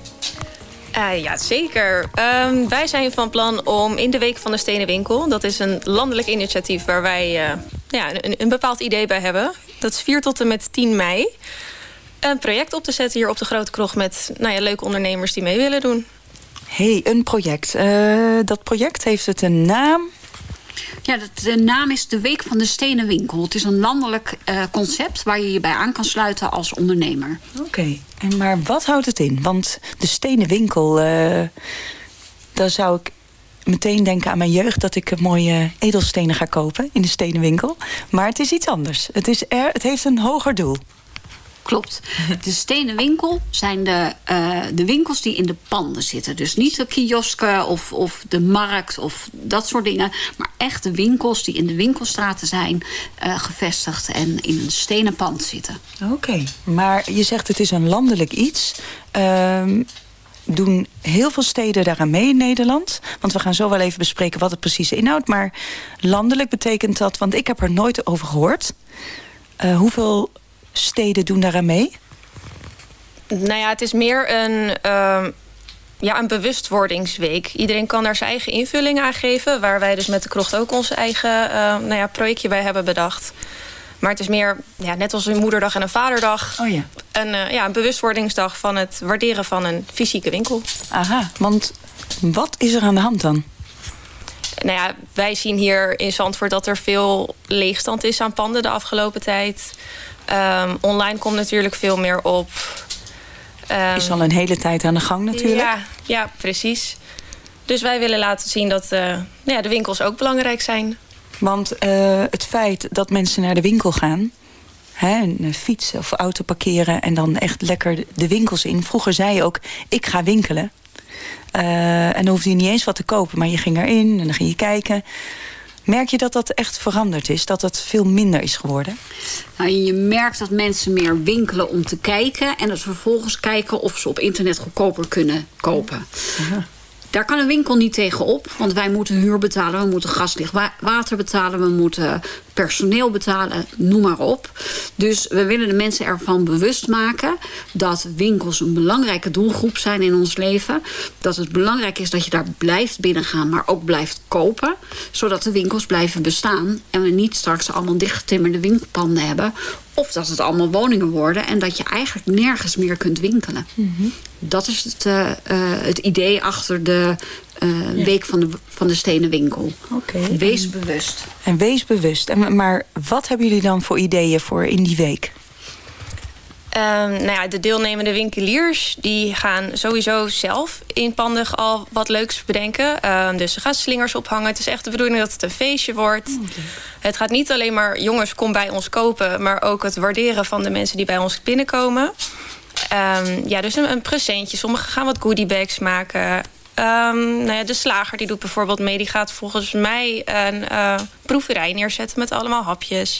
Uh, ja, zeker. Ehm, wij zijn van plan om in de Week van de Stenen Winkel... dat is een landelijk initiatief waar wij eh, ja, een, een bepaald idee bij hebben. Dat is 4 tot en met 10 mei. Een project op te zetten hier op de Grote Krocht... met nou ja, leuke ondernemers die mee willen doen. hey, een project. Eh, dat project heeft het een naam. Ja, de naam is de Week van de Stenen Winkel. Het is een landelijk eh, concept waar je je bij aan kan sluiten als ondernemer. Oké, en maar wat houdt het in? Want de stenen winkel, eh, daar zou ik meteen denken aan mijn jeugd... dat ik mooie edelstenen ga kopen in de stenenwinkel. Maar het is iets anders. Het, is er, het heeft een hoger doel. Klopt. De stenen winkel zijn de, eh, de winkels die in de panden zitten. Dus niet de kiosken of, of de markt of dat soort dingen. Maar echt de winkels die in de winkelstraten zijn eh, gevestigd... en in een stenen pand zitten. Oké, maar je zegt het is een landelijk iets... Ehm, doen heel veel steden daaraan mee in Nederland? Want we gaan zo wel even bespreken wat het precies inhoudt. Maar landelijk betekent dat, want ik heb er nooit over gehoord. Uh, hoeveel steden doen daaraan mee? Nou ja, het is meer een, uh, ja, een bewustwordingsweek. Iedereen kan daar zijn eigen invulling aan geven. Waar wij dus met de krocht ook ons eigen uh, nou ja, projectje bij hebben bedacht. Maar het is meer, ja, net als een moederdag en een vaderdag... Oh ja. Een, uh, ja, een bewustwordingsdag van het waarderen van een fysieke winkel. Aha, want wat is er aan de hand dan? Nou ja, wij zien hier in Zandvoort dat er veel leegstand is aan panden de afgelopen tijd. Um, online komt natuurlijk veel meer op. Ehm, Is al een hele tijd aan de gang natuurlijk. Ja, ja precies. Dus wij willen laten zien dat eh, nou ja, de winkels ook belangrijk zijn. Want eh, het feit dat mensen naar de winkel gaan... Hè, een eh, fiets of auto parkeren en dan echt lekker de winkels in. Vroeger zei je ook, ik ga winkelen. En dan hoefde je niet eens wat te kopen, maar je ging erin en dan ging je kijken. Merk je dat dat echt veranderd is? Dat dat veel minder is geworden? Nou, je merkt dat mensen meer winkelen om te kijken... en dat vervolgens kijken of ze op internet goedkoper kunnen kopen. Daar kan een winkel niet tegen op, want wij moeten huur betalen... we moeten gas, licht, wa- water betalen, we moeten personeel betalen, noem maar op. Dus we willen de mensen ervan bewust maken... dat winkels een belangrijke doelgroep zijn in ons leven. Dat het belangrijk is dat je daar blijft binnengaan, maar ook blijft kopen. Zodat de winkels blijven bestaan en we niet straks allemaal dichtgetimmerde winkelpanden hebben... Of dat het allemaal woningen worden en dat je eigenlijk nergens meer kunt winkelen. Dat is het, eh, eh, het idee achter de eh, Week van de, van de Stenen Winkel. Wees bewust. En wees bewust. En, maar wat hebben jullie dan voor ideeën voor in die week? Ehm, nou ja, de deelnemende winkeliers die gaan sowieso zelf inpandig al wat leuks bedenken. Ehm, dus ze gaan slingers ophangen. Het is echt de bedoeling dat het een feestje wordt. het gaat niet alleen maar jongens, kom bij ons kopen... maar ook het waarderen van de mensen die bij ons binnenkomen. Ehm, ja, dus een, een presentje. Sommigen gaan wat goodiebags maken. Nou ja, de slager die doet bijvoorbeeld mee. Die gaat volgens mij een eh, proeverij neerzetten met allemaal hapjes.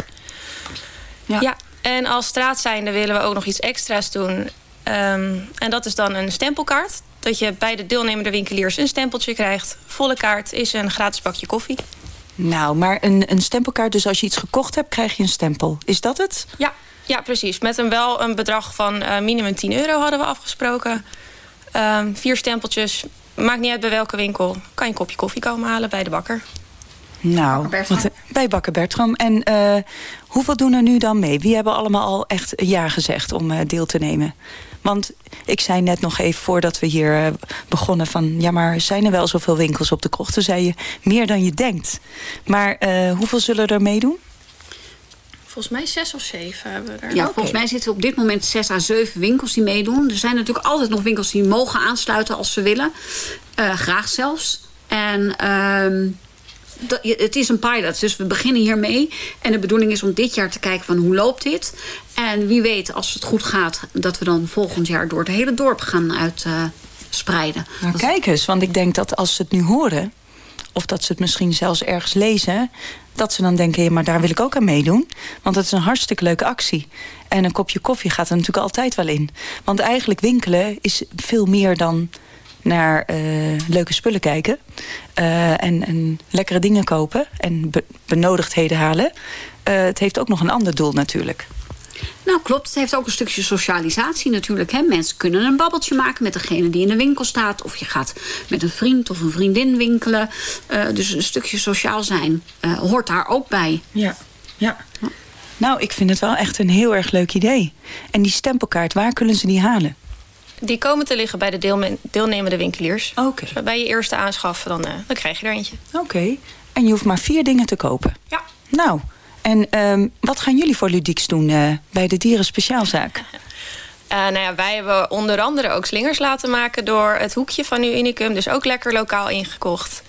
Ja. En als straatzijnde willen we ook nog iets extra's doen. Ehm, en dat is dan een stempelkaart. Dat je bij de deelnemende winkeliers een stempeltje krijgt. Volle kaart is een gratis bakje koffie. Nou, maar een, een stempelkaart, dus als je iets gekocht hebt, krijg je een stempel. Is dat het? Ja, ja precies. Met een wel een bedrag van eh, minimum 10 euro hadden we afgesproken. Ehm, vier stempeltjes. Maakt niet uit bij welke winkel. Kan je een kopje koffie komen halen bij de bakker. Nou, wat, bij Bakker Bertram. En eh, hoeveel doen er nu dan mee? Wie hebben allemaal al echt ja gezegd om eh, deel te nemen? Want ik zei net nog even voordat we hier eh, begonnen van... ja, maar zijn er wel zoveel winkels op de krocht? Toen zei je, meer dan je denkt. Maar eh, hoeveel zullen er meedoen? Volgens mij zes of zeven hebben we er. Ja, volgens mij zitten op dit moment zes à zeven winkels die meedoen. Er zijn natuurlijk altijd nog winkels die mogen aansluiten als ze willen. Eh, graag zelfs. En ehm, dat, het is een pilot, dus we beginnen hiermee. En de bedoeling is om dit jaar te kijken van hoe loopt dit. En wie weet, als het goed gaat, dat we dan volgend jaar door het hele dorp gaan uitspreiden. Nou, kijk eens, want ik denk dat als ze het nu horen... of dat ze het misschien zelfs ergens lezen... dat ze dan denken, ja, maar daar wil ik ook aan meedoen. Want het is een hartstikke leuke actie. En een kopje koffie gaat er natuurlijk altijd wel in. Want eigenlijk winkelen is veel meer dan naar eh, leuke spullen kijken. eh, en, en lekkere dingen kopen en be- benodigdheden halen. Eh, het heeft ook nog een ander doel natuurlijk. Nou, klopt. Het heeft ook een stukje socialisatie natuurlijk. Hè. Mensen kunnen een babbeltje maken met degene die in de winkel staat. Of je gaat met een vriend of een vriendin winkelen. Eh, dus een stukje sociaal zijn eh, hoort daar ook bij. Ja, ja. Nou, ik vind het wel echt een heel erg leuk idee. En die stempelkaart, waar kunnen ze die halen? Die komen te liggen bij de deelnemende winkeliers. Oké. Dus bij je eerste aanschaffen, dan, eh, dan krijg je er eentje. Oké. En je hoeft maar vier dingen te kopen? Ja. Nou, en ehm, wat gaan jullie voor ludieks doen eh, bij de Dieren Speciaalzaak? Eh, nou ja, wij hebben onder andere ook slingers laten maken door het hoekje van uw Unicum. Dus ook lekker lokaal ingekocht.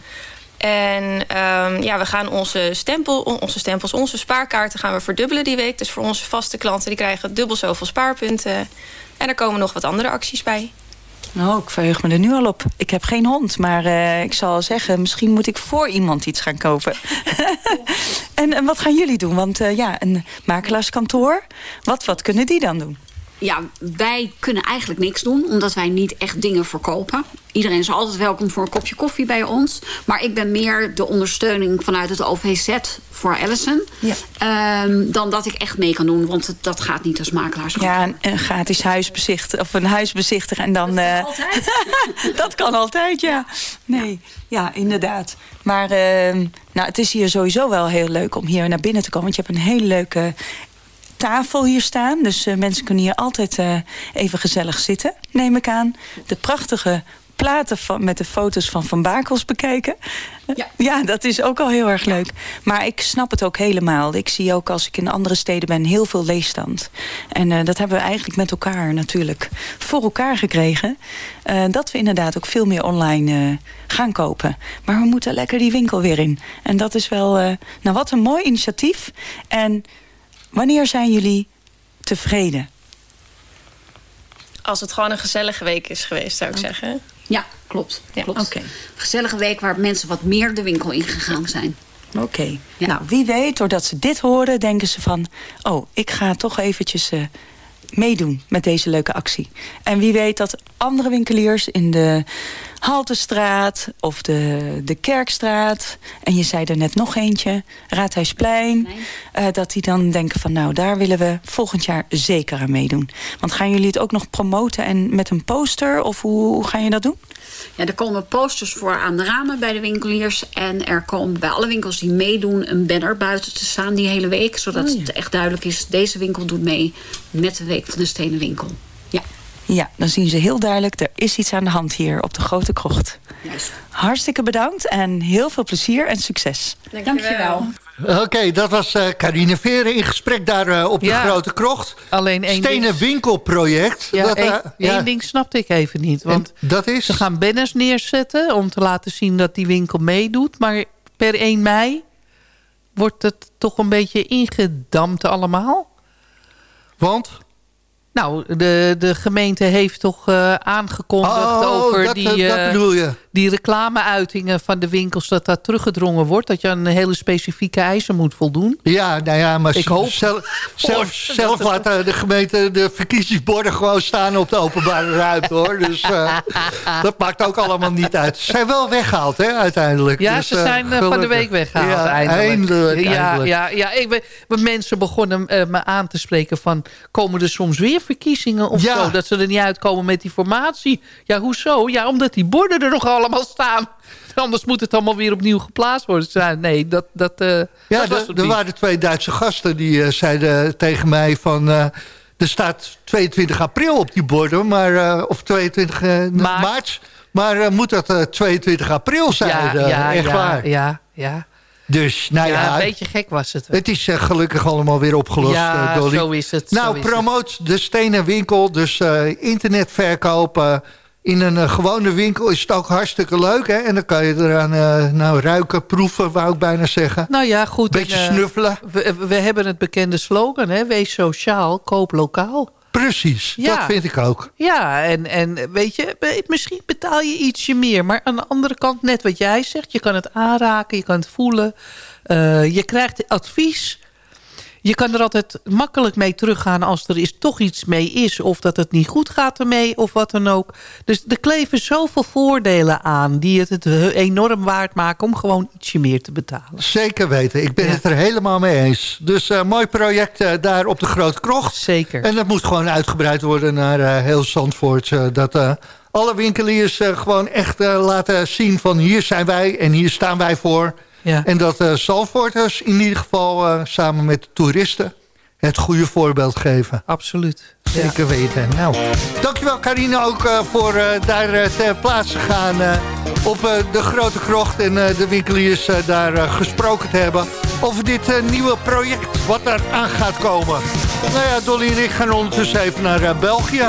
En ehm, ja, we gaan onze, stempel, onze stempels, onze spaarkaarten gaan we verdubbelen die week. Dus voor onze vaste klanten, die krijgen dubbel zoveel spaarpunten. En er komen nog wat andere acties bij. Nou, ik verheug me er nu al op. Ik heb geen hond, maar eh, ik zal zeggen... misschien moet ik voor iemand iets gaan kopen. en, en wat gaan jullie doen? Want eh, ja, een makelaarskantoor, wat, wat kunnen die dan doen? Ja, wij kunnen eigenlijk niks doen, omdat wij niet echt dingen verkopen. Iedereen is altijd welkom voor een kopje koffie bij ons. Maar ik ben meer de ondersteuning vanuit het OVZ voor Allison. Ehm, dan dat ik echt mee kan doen, want dat gaat niet als makelaars. Ja, een, een gratis huisbezicht of een huisbezichtigen en dan. eh, dat kan altijd, ja. Nee, ja, inderdaad. Maar ehm, nou, het is hier sowieso wel heel leuk om hier naar binnen te komen. Want je hebt een hele leuke tafel hier staan. Dus eh, mensen kunnen hier altijd eh, even gezellig zitten, neem ik aan. De prachtige platen van, met de foto's van Van Bakels bekijken. Ja. dat is ook al heel erg leuk. Maar ik snap het ook helemaal. Ik zie ook als ik in andere steden ben heel veel leesstand. En eh, dat hebben we eigenlijk met elkaar natuurlijk voor elkaar gekregen. Eh, dat we inderdaad ook veel meer online eh, gaan kopen. Maar we moeten lekker die winkel weer in. En dat is wel, eh, nou wat een mooi initiatief. En wanneer zijn jullie tevreden? Als het gewoon een gezellige week is geweest, zou ik zeggen. Ja, klopt. klopt. Gezellige week waar mensen wat meer de winkel ingegaan zijn. Oké. Nou, wie weet, doordat ze dit horen, denken ze van... oh, ik ga toch eventjes eh, meedoen met deze leuke actie. En wie weet dat andere winkeliers in de Haltestraat of de, de Kerkstraat... en je zei er net nog eentje, Raadhuisplein... eh, dat die dan denken van nou, daar willen we volgend jaar zeker aan meedoen. Want gaan jullie het ook nog promoten en met een poster? Of hoe, hoe ga je dat doen? Ja, er komen posters voor aan de ramen bij de winkeliers. En er komt bij alle winkels die meedoen een banner buiten te staan die hele week. Zodat Oh, ja. het echt duidelijk is, deze winkel doet mee met de Week van de Stenen Winkel. Ja. Ja, dan zien ze heel duidelijk, er is iets aan de hand hier op de Grote Krocht. Hartstikke bedankt en heel veel plezier en succes. Dankjewel. Oké, dat was eh Carine Veren in gesprek daar eh, op de Ja. Grote Krocht. Alleen één Stenen ding- winkelproject. Ja, dat, eh, één, één ding snapte ik even niet. Want dat is? ze gaan banners neerzetten om te laten zien dat die winkel meedoet. Maar per 1 mei wordt het toch een beetje ingedampt allemaal. Want? Nou, de, de gemeente heeft toch eh, aangekondigd Oh, over dat, die, eh, dat eh, bedoel je. Die reclameuitingen van de winkels... dat dat teruggedrongen wordt. Dat je aan hele specifieke eisen moet voldoen. Ja, nou ja, maar Ik hoop- zelf, zelf, laat eh, de gemeente de verkiezingsborden gewoon staan op de openbare ruimte hoor. Dus eh, dat maakt ook allemaal niet uit. Ze zijn wel weggehaald hè, uiteindelijk. Ja, Dus, ze eh, zijn van de week weggehaald Ja, eindelijk. eindelijk, ja, eindelijk. ja, ja. Ik mensen begonnen me aan te spreken van... komen er soms weer verkiezingen of Ja. zo? Dat ze er niet uitkomen met die formatie. Ja, hoezo? Ja, omdat die borden er nog allemaal staan. Anders moet het allemaal weer opnieuw geplaatst worden. Ze zeiden, nee, dat, dat, eh, Ja, dat er- waren twee Duitse gasten die eh, zeiden tegen mij van... eh, er staat 22 april op die borden, maar, of 22 eh, maart. Maar moet dat eh, 22 april zijn? ja, ja, echt ja, waar. Ja, ja. Dus, nou ja, ja, een beetje gek was het. wel. het is gelukkig allemaal weer opgelost, Ja, eh, Dolly. zo is het, Nou, promoot de stenen winkel, dus eh, internetverkoop... in een eh, gewone winkel is het ook hartstikke leuk. Hè? En dan kan je eraan eh, nou, ruiken, proeven, wou ik bijna zeggen. Nou ja, goed. Beetje en, eh, snuffelen. We, we hebben het bekende slogan, hè? Wees sociaal, koop lokaal. Precies, Ja. dat vind ik ook. Ja, en, en weet je, misschien betaal je ietsje meer. Maar aan de andere kant, net wat jij zegt... je kan het aanraken, je kan het voelen. je krijgt advies. Je kan er altijd makkelijk mee teruggaan als er is, toch iets mee is. Of dat het niet goed gaat ermee, of wat dan ook. Dus er kleven zoveel voordelen aan... die het het enorm waard maken om gewoon ietsje meer te betalen. Zeker weten, ik ben het er helemaal mee eens. Dus eh mooi project eh, daar op de Grote Krocht. Zeker. En dat moet gewoon uitgebreid worden naar eh, heel Zandvoort. dat alle winkeliers gewoon echt laten zien van hier zijn wij en hier staan wij voor. Ja. En dat eh Zandvoorters in ieder geval eh, samen met de toeristen het goede voorbeeld geven. Absoluut. Zeker weten. Nou, dankjewel Carine ook eh, voor daar ter plaatse gaan op de Grote Krocht. En de winkeliers daar gesproken te hebben over dit nieuwe project wat er aan gaat komen. Nou ja, Dolly en ik gaan ondertussen even naar België.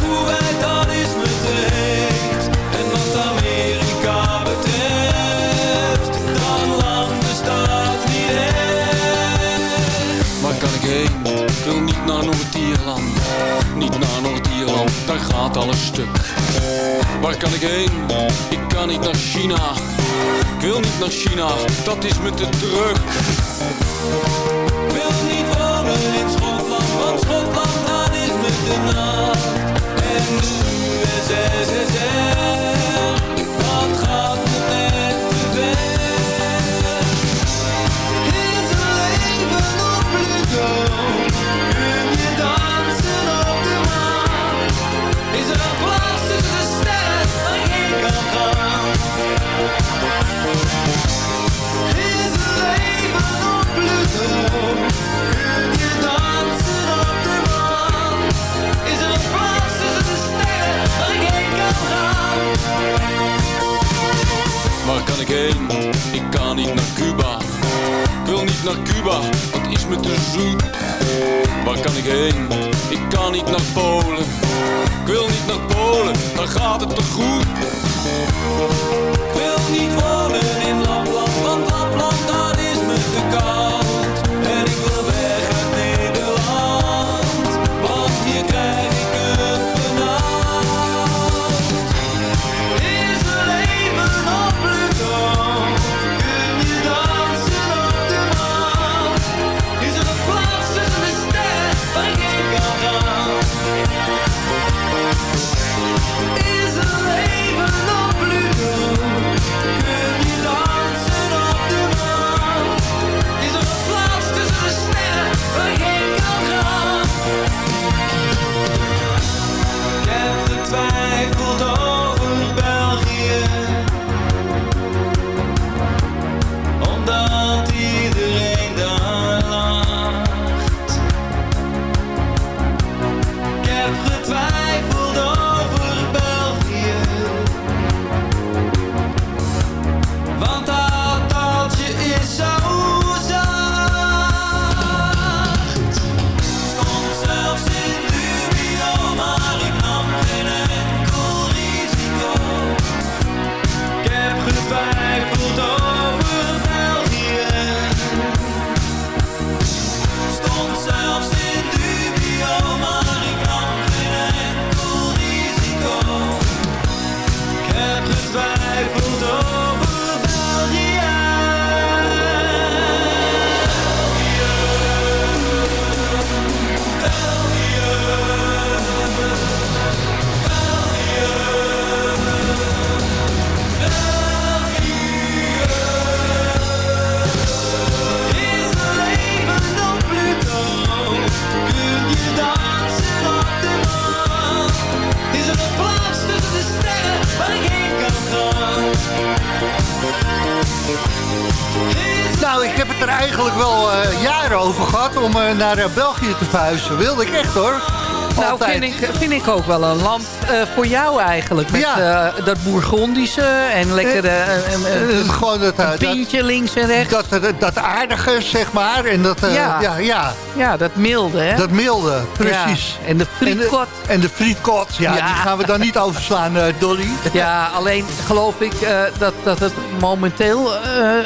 gaat alles stuk. Waar kan ik heen? Ik kan niet naar China. Ik wil niet naar China, dat is me te druk. Ik wil niet wonen in Schotland, want Schotland dat is me te nat. En USSR, dat ik heen? Ik kan niet naar Cuba. Ik wil niet naar Cuba, dat is me te zoet. Waar kan ik heen? Ik kan niet naar Polen. Ik wil niet naar Polen, daar gaat het te goed. Wil niet wel eh, jaren over gehad om eh, naar eh, België te verhuizen. Wilde ik echt hoor. Nou, vind ik, vind ik ook wel een land eh, voor jou eigenlijk. Met Ja. eh, dat Bourgondische en lekker Eh, gewoon dat, eh, een pintje links en rechts. Dat, dat, dat aardige, zeg maar. En dat, Ja. ja. Ja, Ja, dat milde, hè? dat milde, precies. Ja, En de frietkot. En de, en de frietkot, ja, die gaan we dan niet overslaan, Dolly. Ja, alleen geloof ik dat, dat het momenteel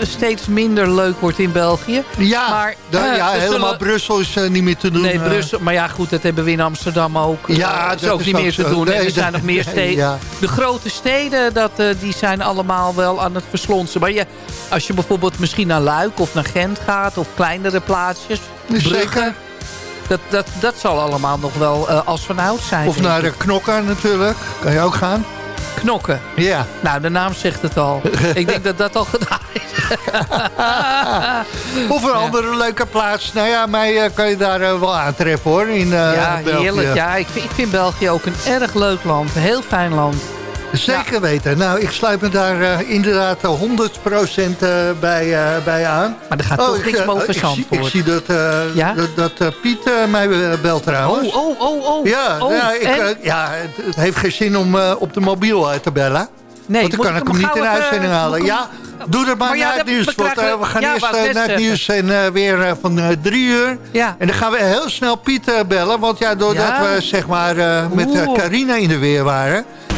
steeds minder leuk wordt in België. Ja, Maar, ja helemaal zullen- Brussel is niet meer te doen. Nee. Brussel. Maar ja, goed, dat hebben we in Amsterdam ook. Ja, Eh, is ook is niet ook meer te doen. en er zijn nog meer steden. ja. De grote steden, dat, eh, die zijn allemaal wel aan het verslonsen. Maar je, als je bijvoorbeeld misschien naar Luik of naar Gent gaat... of kleinere plaatsjes. Brugge... Dat, dat, dat zal allemaal nog wel eh, als van oud zijn. Of naar de Knokker natuurlijk. Kan je ook gaan. Knokken. Ja. Nou, de naam zegt het al. ik denk dat dat al gedaan is. Of een andere leuke plaats. Nou ja, mij eh, kan je daar eh, wel aantreffen hoor. In, eh, ja, België. heerlijk. Ja, ik, vind- ik vind België ook een erg leuk land. Een heel fijn land. Zeker weten. Nou, ik sluit me daar eh, inderdaad eh, 100% eh, bij, eh, bij aan. Maar er gaat toch ik, niks boven ik, Zandvoort. ik zie dat, Ja? dat, dat Piet mij belt trouwens. Oh, oh, oh, oh. Ja, oh, ja, ik, ja het, het heeft geen zin om op de mobiel te bellen. Nee, want dan kan ik hem niet in de uitzending halen. Ja, doe dat maar, Maar ja, naar het nieuws. we Want we gaan ja, eerst naar het nieuws en weer van drie uur. Ja. En dan gaan we heel snel Piet bellen. Want ja, doordat we zeg maar met. Carina in de weer waren...